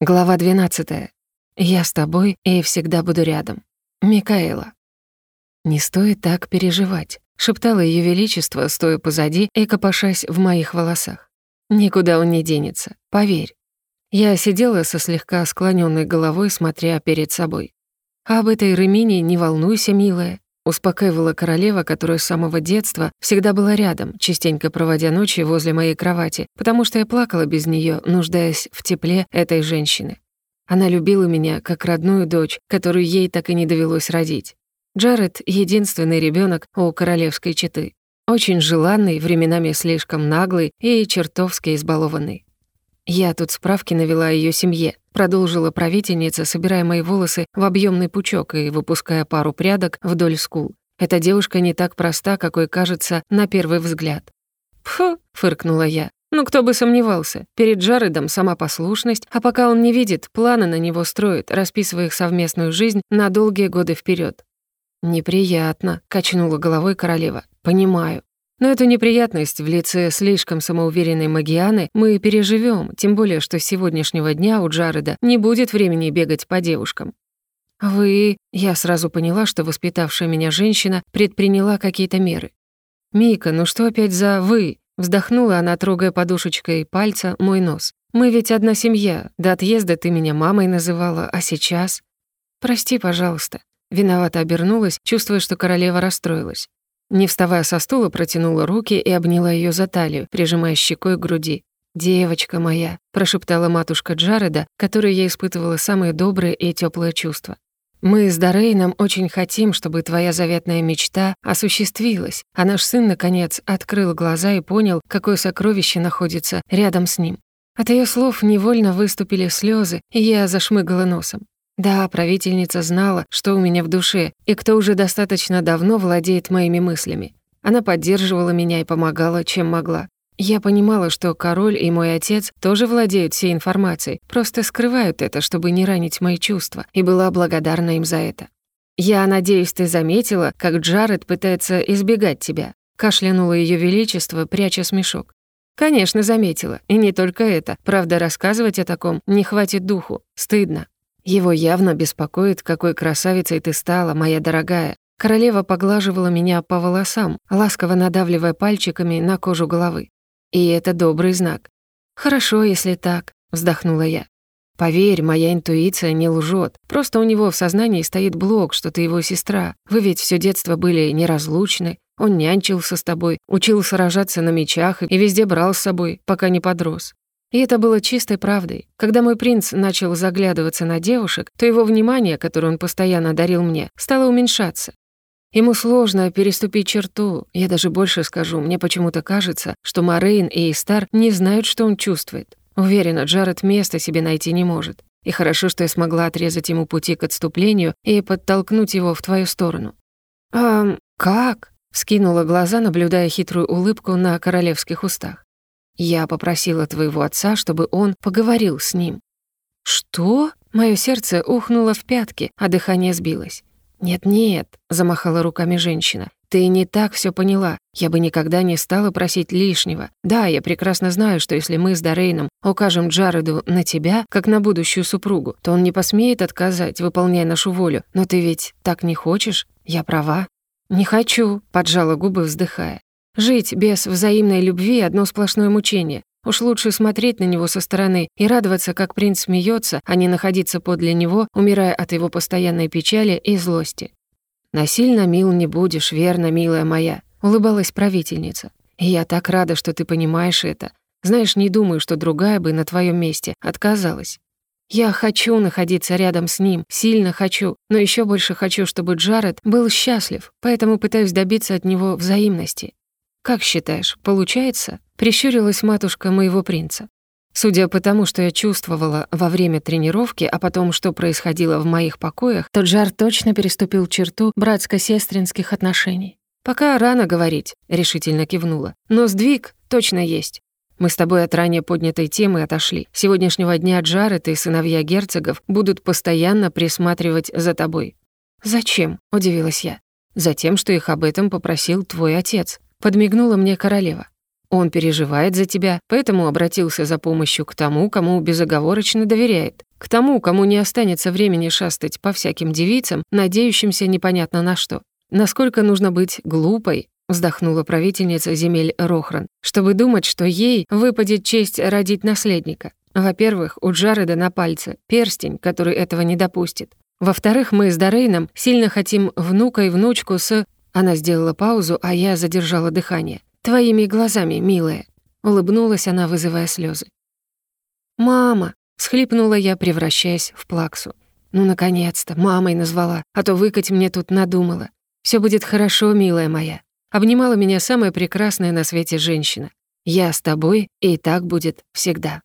Глава 12. Я с тобой и всегда буду рядом. Микаэла. «Не стоит так переживать», — шептало Ее Величество, стоя позади и копошась в моих волосах. «Никуда он не денется, поверь». Я сидела со слегка склоненной головой, смотря перед собой. «Об этой Ремине не волнуйся, милая. Успокаивала королева, которая с самого детства всегда была рядом, частенько проводя ночи возле моей кровати, потому что я плакала без нее, нуждаясь в тепле этой женщины. Она любила меня как родную дочь, которую ей так и не довелось родить. Джаред — единственный ребенок у королевской четы. Очень желанный, временами слишком наглый и чертовски избалованный. Я тут справки навела о её семье, продолжила правительница, собирая мои волосы в объёмный пучок и выпуская пару прядок вдоль скул. Эта девушка не так проста, какой кажется на первый взгляд. «Пфу», — фыркнула я. «Ну кто бы сомневался. Перед Джаредом сама послушность, а пока он не видит, планы на него строит, расписывая их совместную жизнь на долгие годы вперёд». «Неприятно», — качнула головой королева. «Понимаю. Но эту неприятность в лице слишком самоуверенной Магианы мы переживем, тем более, что с сегодняшнего дня у Джареда не будет времени бегать по девушкам. Вы... Я сразу поняла, что воспитавшая меня женщина предприняла какие-то меры. «Мика, ну что опять за «вы»?» Вздохнула она, трогая подушечкой пальца мой нос. «Мы ведь одна семья. До отъезда ты меня мамой называла, а сейчас...» «Прости, пожалуйста». Виновато обернулась, чувствуя, что королева расстроилась. Не вставая со стула, протянула руки и обняла ее за талию, прижимая щекой к груди. «Девочка моя», — прошептала матушка Джареда, которой я испытывала самые добрые и теплые чувства. «Мы с Дорейном очень хотим, чтобы твоя заветная мечта осуществилась, а наш сын, наконец, открыл глаза и понял, какое сокровище находится рядом с ним». От ее слов невольно выступили слезы, и я зашмыгала носом. Да, правительница знала, что у меня в душе, и кто уже достаточно давно владеет моими мыслями. Она поддерживала меня и помогала, чем могла. Я понимала, что король и мой отец тоже владеют всей информацией, просто скрывают это, чтобы не ранить мои чувства, и была благодарна им за это. «Я надеюсь, ты заметила, как Джаред пытается избегать тебя», кашлянуло Ее Величество, пряча смешок. «Конечно, заметила. И не только это. Правда, рассказывать о таком не хватит духу. Стыдно». Его явно беспокоит, какой красавицей ты стала, моя дорогая. Королева поглаживала меня по волосам, ласково надавливая пальчиками на кожу головы. И это добрый знак. «Хорошо, если так», — вздохнула я. «Поверь, моя интуиция не лжет. Просто у него в сознании стоит блок, что ты его сестра. Вы ведь все детство были неразлучны. Он нянчился с тобой, учил сражаться на мечах и везде брал с собой, пока не подрос. И это было чистой правдой. Когда мой принц начал заглядываться на девушек, то его внимание, которое он постоянно дарил мне, стало уменьшаться. Ему сложно переступить черту. Я даже больше скажу, мне почему-то кажется, что Морейн и Истар не знают, что он чувствует. Уверена, Джаред места себе найти не может. И хорошо, что я смогла отрезать ему пути к отступлению и подтолкнуть его в твою сторону. «А как?» — вскинула глаза, наблюдая хитрую улыбку на королевских устах. Я попросила твоего отца, чтобы он поговорил с ним». «Что?» Моё сердце ухнуло в пятки, а дыхание сбилось. «Нет-нет», — замахала руками женщина, «ты не так всё поняла. Я бы никогда не стала просить лишнего. Да, я прекрасно знаю, что если мы с Дорейном укажем Джареду на тебя, как на будущую супругу, то он не посмеет отказать, выполняя нашу волю. Но ты ведь так не хочешь? Я права?» «Не хочу», — поджала губы, вздыхая. Жить без взаимной любви — одно сплошное мучение. Уж лучше смотреть на него со стороны и радоваться, как принц смеется, а не находиться подле него, умирая от его постоянной печали и злости. «Насильно мил не будешь, верно, милая моя», — улыбалась правительница. «И я так рада, что ты понимаешь это. Знаешь, не думаю, что другая бы на твоем месте отказалась. Я хочу находиться рядом с ним, сильно хочу, но еще больше хочу, чтобы Джаред был счастлив, поэтому пытаюсь добиться от него взаимности. «Как считаешь, получается?» — прищурилась матушка моего принца. Судя по тому, что я чувствовала во время тренировки, а потом, что происходило в моих покоях, тот жар точно переступил черту братско-сестринских отношений. «Пока рано говорить», — решительно кивнула. «Но сдвиг точно есть. Мы с тобой от ранее поднятой темы отошли. С сегодняшнего дня Джаред и сыновья герцогов будут постоянно присматривать за тобой». «Зачем?» — удивилась я. «Затем, что их об этом попросил твой отец. Подмигнула мне королева. Он переживает за тебя, поэтому обратился за помощью к тому, кому безоговорочно доверяет. К тому, кому не останется времени шастать по всяким девицам, надеющимся непонятно на что. Насколько нужно быть глупой, вздохнула правительница земель Рохран, чтобы думать, что ей выпадет честь родить наследника. Во-первых, у Джареда на пальце перстень, который этого не допустит. Во-вторых, мы с Дорейном сильно хотим внука и внучку с... Она сделала паузу, а я задержала дыхание. «Твоими глазами, милая». Улыбнулась она, вызывая слезы. «Мама!» — схлипнула я, превращаясь в плаксу. «Ну, наконец-то, мамой назвала, а то выкать мне тут надумала. Все будет хорошо, милая моя». Обнимала меня самая прекрасная на свете женщина. «Я с тобой, и так будет всегда».